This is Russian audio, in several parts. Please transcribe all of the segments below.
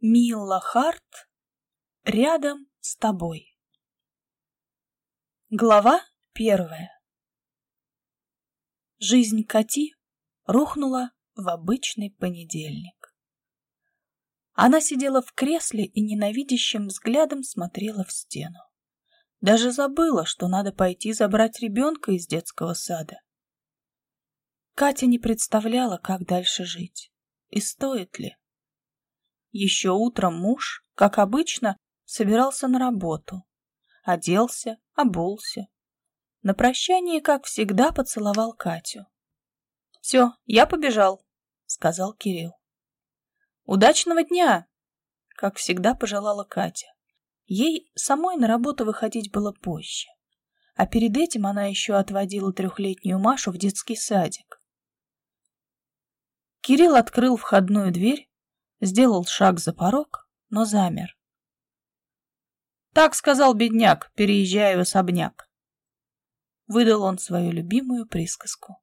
Милла Харт рядом с тобой. Глава первая. Жизнь Кати рухнула в обычный понедельник. Она сидела в кресле и ненавидящим взглядом смотрела в стену. Даже забыла, что надо пойти забрать ребенка из детского сада. Катя не представляла, как дальше жить и стоит ли. Еще утром муж, как обычно, собирался на работу. Оделся, обулся. На прощание, как всегда, поцеловал Катю. «Все, я побежал», — сказал Кирилл. «Удачного дня!» — как всегда пожелала Катя. Ей самой на работу выходить было позже. А перед этим она еще отводила трехлетнюю Машу в детский садик. Кирилл открыл входную дверь, сделал шаг за порог, но замер. «Так сказал бедняк, переезжая в особняк». Выдал он свою любимую присказку.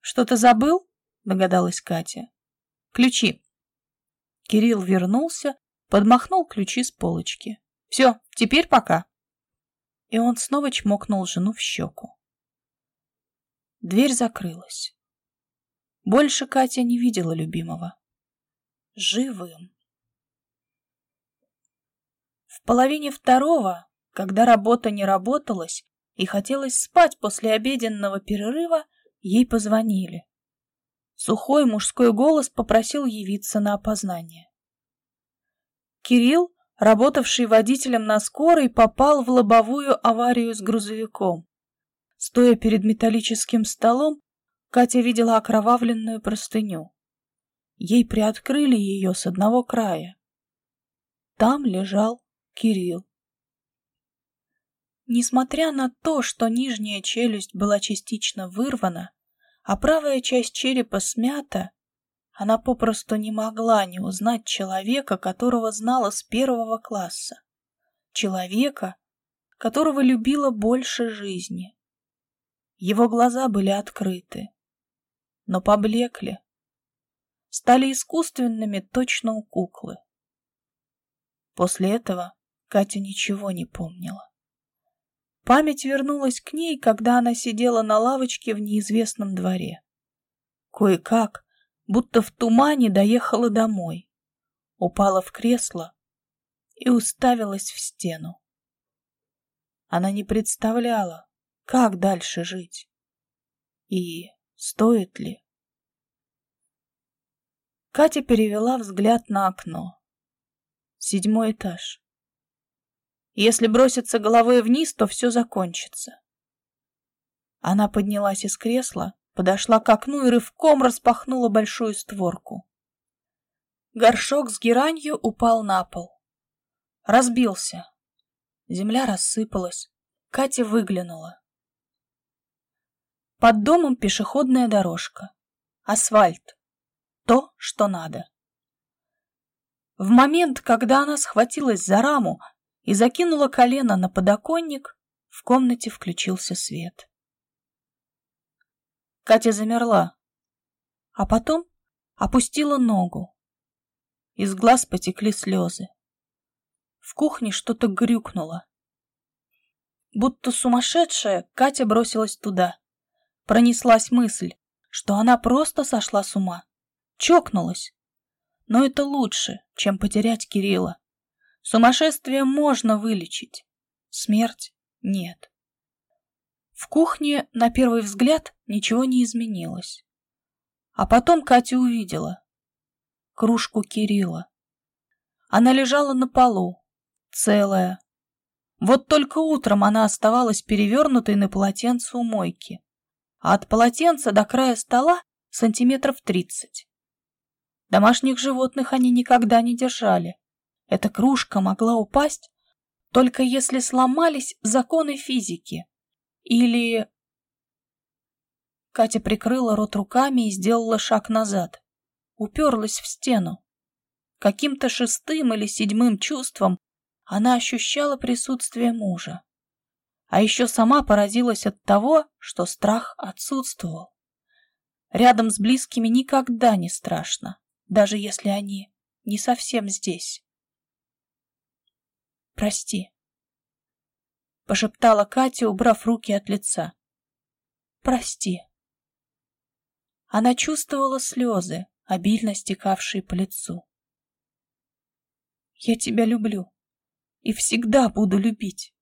«Что-то забыл?» — догадалась Катя. «Ключи». Кирилл вернулся, подмахнул ключи с полочки. «Все, теперь пока». И он снова чмокнул жену в щеку. Дверь закрылась. Больше Катя не видела любимого. Живым. В половине второго, когда работа не работалась и хотелось спать после обеденного перерыва, ей позвонили. Сухой мужской голос попросил явиться на опознание. Кирилл, работавший водителем на скорой, попал в лобовую аварию с грузовиком. Стоя перед металлическим столом, Катя видела окровавленную простыню. Ей приоткрыли ее с одного края. Там лежал Кирилл. Несмотря на то, что нижняя челюсть была частично вырвана, а правая часть черепа смята, она попросту не могла не узнать человека, которого знала с первого класса. Человека, которого любила больше жизни. Его глаза были открыты но поблекли. Стали искусственными точно у куклы. После этого Катя ничего не помнила. Память вернулась к ней, когда она сидела на лавочке в неизвестном дворе. Кое-как, будто в тумане, доехала домой, упала в кресло и уставилась в стену. Она не представляла, как дальше жить. И Стоит ли? Катя перевела взгляд на окно. Седьмой этаж. Если броситься головой вниз, то все закончится. Она поднялась из кресла, подошла к окну и рывком распахнула большую створку. Горшок с геранью упал на пол. Разбился. Земля рассыпалась. Катя выглянула. Под домом пешеходная дорожка. Асфальт. То, что надо. В момент, когда она схватилась за раму и закинула колено на подоконник, в комнате включился свет. Катя замерла, а потом опустила ногу. Из глаз потекли слезы. В кухне что-то грюкнуло. Будто сумасшедшая, Катя бросилась туда пронеслась мысль, что она просто сошла с ума, чокнулась. Но это лучше, чем потерять Кирилла. Сумасшествие можно вылечить, смерть нет. В кухне, на первый взгляд, ничего не изменилось. А потом Катя увидела кружку Кирилла. Она лежала на полу, целая. Вот только утром она оставалась перевернутой на полотенце у мойки а от полотенца до края стола сантиметров тридцать. Домашних животных они никогда не держали. Эта кружка могла упасть, только если сломались законы физики. Или... Катя прикрыла рот руками и сделала шаг назад. Уперлась в стену. Каким-то шестым или седьмым чувством она ощущала присутствие мужа. А еще сама поразилась от того, что страх отсутствовал. Рядом с близкими никогда не страшно, даже если они не совсем здесь. Прости, пошептала Катя, убрав руки от лица. Прости. Она чувствовала слезы, обильно стекавшие по лицу. Я тебя люблю и всегда буду любить.